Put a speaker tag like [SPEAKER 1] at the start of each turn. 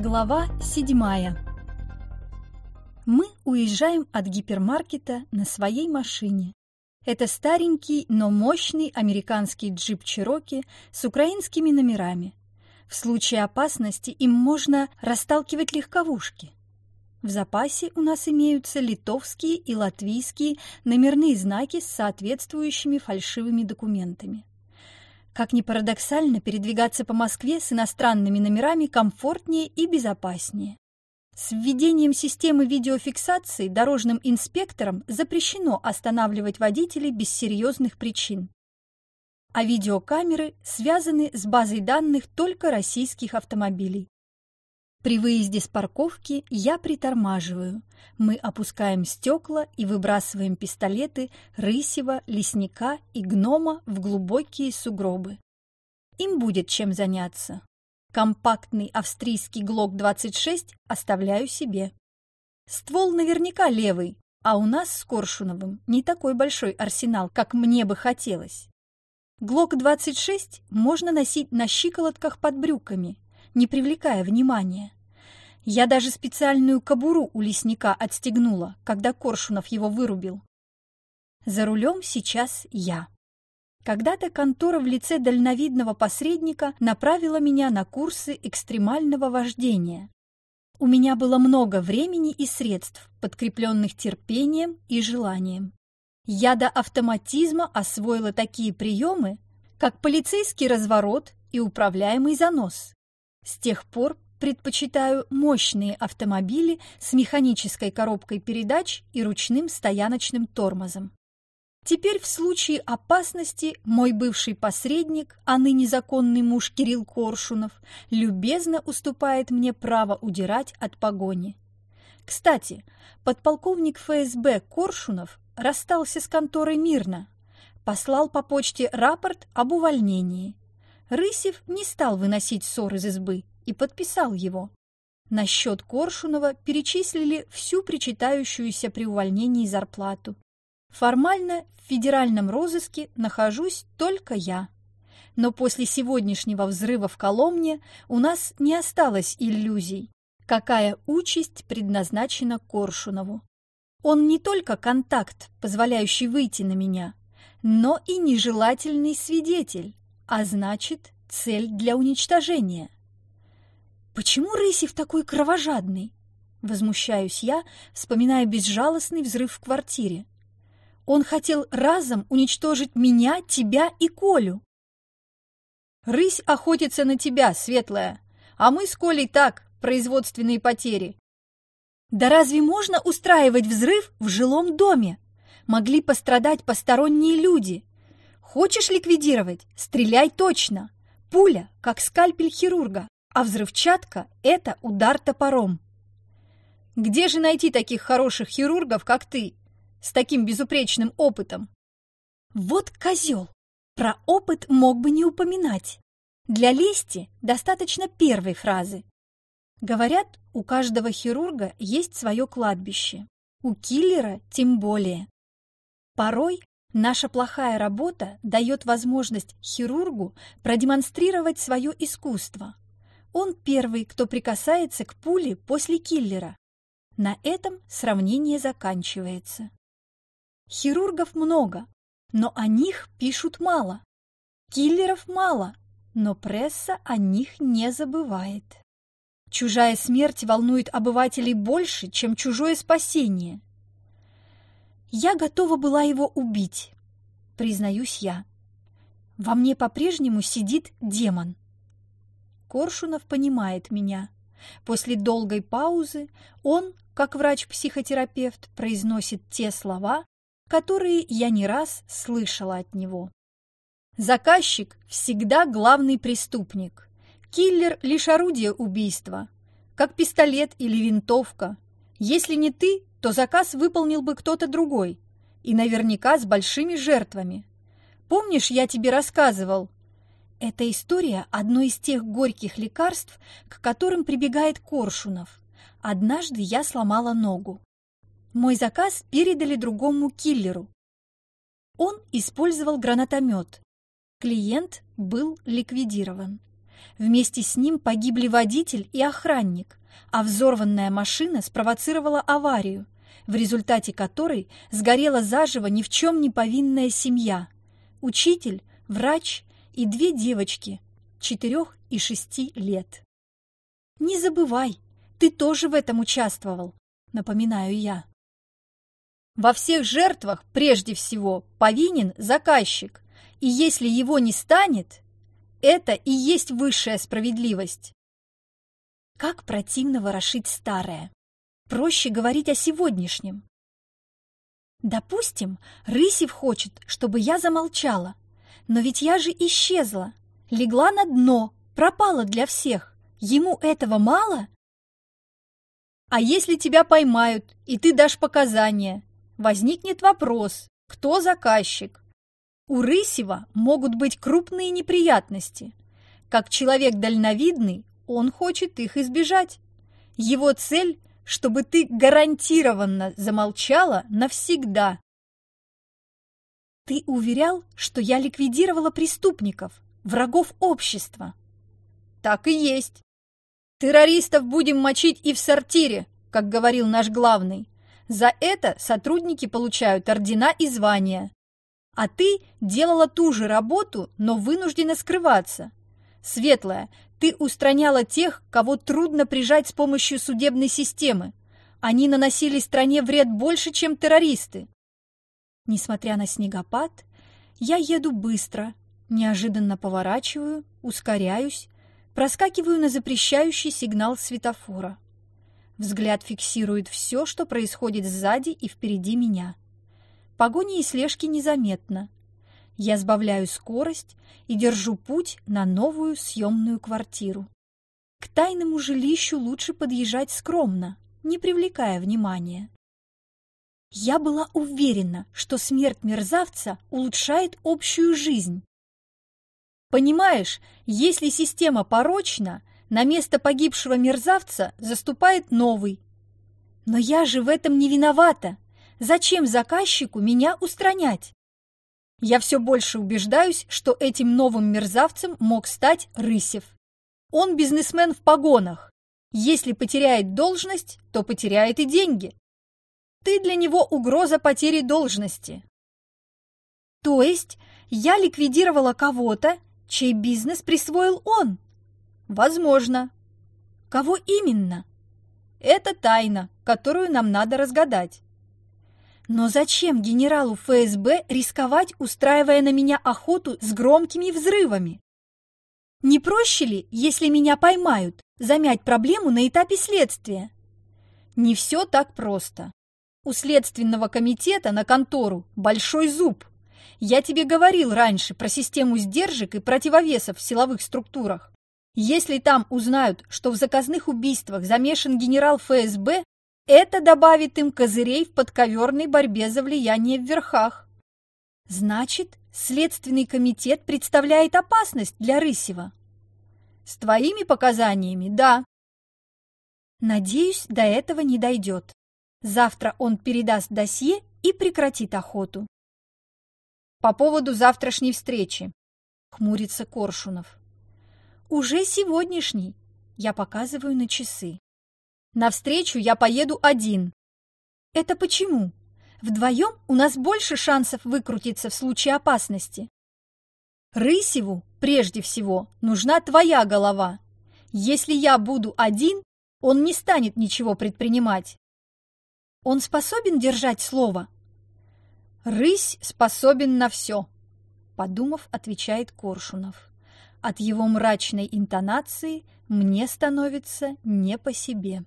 [SPEAKER 1] Глава седьмая Мы уезжаем от гипермаркета на своей машине. Это старенький, но мощный американский джип Чироки с украинскими номерами. В случае опасности им можно расталкивать легковушки. В запасе у нас имеются литовские и латвийские номерные знаки с соответствующими фальшивыми документами. Как ни парадоксально, передвигаться по Москве с иностранными номерами комфортнее и безопаснее. С введением системы видеофиксации дорожным инспекторам запрещено останавливать водителей без серьезных причин. А видеокамеры связаны с базой данных только российских автомобилей. При выезде с парковки я притормаживаю. Мы опускаем стекла и выбрасываем пистолеты рысева, лесника и гнома в глубокие сугробы. Им будет чем заняться. Компактный австрийский ГЛОК-26 оставляю себе. Ствол наверняка левый, а у нас с Коршуновым не такой большой арсенал, как мне бы хотелось. ГЛОК-26 можно носить на щиколотках под брюками, не привлекая внимания. Я даже специальную кобуру у лесника отстегнула, когда Коршунов его вырубил. За рулем сейчас я. Когда-то контора в лице дальновидного посредника направила меня на курсы экстремального вождения. У меня было много времени и средств, подкрепленных терпением и желанием. Я до автоматизма освоила такие приемы, как полицейский разворот и управляемый занос. С тех пор предпочитаю мощные автомобили с механической коробкой передач и ручным стояночным тормозом. Теперь в случае опасности мой бывший посредник, а ныне законный муж Кирилл Коршунов, любезно уступает мне право удирать от погони. Кстати, подполковник ФСБ Коршунов расстался с конторой мирно, послал по почте рапорт об увольнении. Рысев не стал выносить ссор из избы и подписал его. На счет Коршунова перечислили всю причитающуюся при увольнении зарплату. Формально в федеральном розыске нахожусь только я. Но после сегодняшнего взрыва в Коломне у нас не осталось иллюзий, какая участь предназначена Коршунову. Он не только контакт, позволяющий выйти на меня, но и нежелательный свидетель, а значит, цель для уничтожения. Почему Рысев такой кровожадный? Возмущаюсь я, вспоминая безжалостный взрыв в квартире. Он хотел разом уничтожить меня, тебя и Колю. Рысь охотится на тебя, Светлая, а мы с Колей так, производственные потери. Да разве можно устраивать взрыв в жилом доме? Могли пострадать посторонние люди. Хочешь ликвидировать? Стреляй точно. Пуля, как скальпель хирурга, а взрывчатка – это удар топором. Где же найти таких хороших хирургов, как ты? с таким безупречным опытом. Вот козел! Про опыт мог бы не упоминать. Для лести достаточно первой фразы. Говорят, у каждого хирурга есть свое кладбище. У киллера тем более. Порой наша плохая работа дает возможность хирургу продемонстрировать свое искусство. Он первый, кто прикасается к пуле после киллера. На этом сравнение заканчивается. Хирургов много, но о них пишут мало. Киллеров мало, но пресса о них не забывает. Чужая смерть волнует обывателей больше, чем чужое спасение. Я готова была его убить, признаюсь я. Во мне по-прежнему сидит демон. Коршунов понимает меня. После долгой паузы он, как врач-психотерапевт, произносит те слова, которые я не раз слышала от него. Заказчик всегда главный преступник. Киллер – лишь орудие убийства, как пистолет или винтовка. Если не ты, то заказ выполнил бы кто-то другой, и наверняка с большими жертвами. Помнишь, я тебе рассказывал? Эта история – одно из тех горьких лекарств, к которым прибегает Коршунов. Однажды я сломала ногу. Мой заказ передали другому киллеру. Он использовал гранатомет. Клиент был ликвидирован. Вместе с ним погибли водитель и охранник, а взорванная машина спровоцировала аварию, в результате которой сгорела заживо ни в чем не повинная семья. Учитель, врач и две девочки, четырех и шести лет. «Не забывай, ты тоже в этом участвовал», — напоминаю я. Во всех жертвах прежде всего повинен заказчик, и если его не станет, это и есть высшая справедливость. Как противно ворошить старое. Проще говорить о сегодняшнем. Допустим, Рысев хочет, чтобы я замолчала. Но ведь я же исчезла, легла на дно, пропала для всех. Ему этого мало? А если тебя поймают, и ты дашь показания, возникнет вопрос, кто заказчик. У Рысева могут быть крупные неприятности. Как человек дальновидный, он хочет их избежать. Его цель, чтобы ты гарантированно замолчала навсегда. Ты уверял, что я ликвидировала преступников, врагов общества. Так и есть. Террористов будем мочить и в сортире, как говорил наш главный. За это сотрудники получают ордена и звания. А ты делала ту же работу, но вынуждена скрываться. Светлая, ты устраняла тех, кого трудно прижать с помощью судебной системы. Они наносили стране вред больше, чем террористы. Несмотря на снегопад, я еду быстро, неожиданно поворачиваю, ускоряюсь, проскакиваю на запрещающий сигнал светофора. Взгляд фиксирует все, что происходит сзади и впереди меня. Погони и слежки незаметно. Я сбавляю скорость и держу путь на новую съемную квартиру. К тайному жилищу лучше подъезжать скромно, не привлекая внимания. Я была уверена, что смерть мерзавца улучшает общую жизнь. Понимаешь, если система порочна, на место погибшего мерзавца заступает новый. Но я же в этом не виновата. Зачем заказчику меня устранять? Я все больше убеждаюсь, что этим новым мерзавцем мог стать Рысев. Он бизнесмен в погонах. Если потеряет должность, то потеряет и деньги. Ты для него угроза потери должности. То есть я ликвидировала кого-то, чей бизнес присвоил он? Возможно. Кого именно? Это тайна, которую нам надо разгадать. Но зачем генералу ФСБ рисковать, устраивая на меня охоту с громкими взрывами? Не проще ли, если меня поймают, замять проблему на этапе следствия? Не все так просто. У Следственного комитета на контору большой зуб. Я тебе говорил раньше про систему сдержек и противовесов в силовых структурах. Если там узнают, что в заказных убийствах замешан генерал ФСБ, это добавит им козырей в подковерной борьбе за влияние в верхах. Значит, Следственный комитет представляет опасность для Рысева. С твоими показаниями, да. Надеюсь, до этого не дойдет. Завтра он передаст досье и прекратит охоту. По поводу завтрашней встречи, хмурится Коршунов. «Уже сегодняшний!» Я показываю на часы. «Навстречу я поеду один». «Это почему? Вдвоем у нас больше шансов выкрутиться в случае опасности». «Рысеву, прежде всего, нужна твоя голова. Если я буду один, он не станет ничего предпринимать». «Он способен держать слово?» «Рысь способен на все», — подумав, отвечает Коршунов. От его мрачной интонации мне становится не по себе.